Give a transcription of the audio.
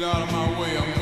get out of my way. I'm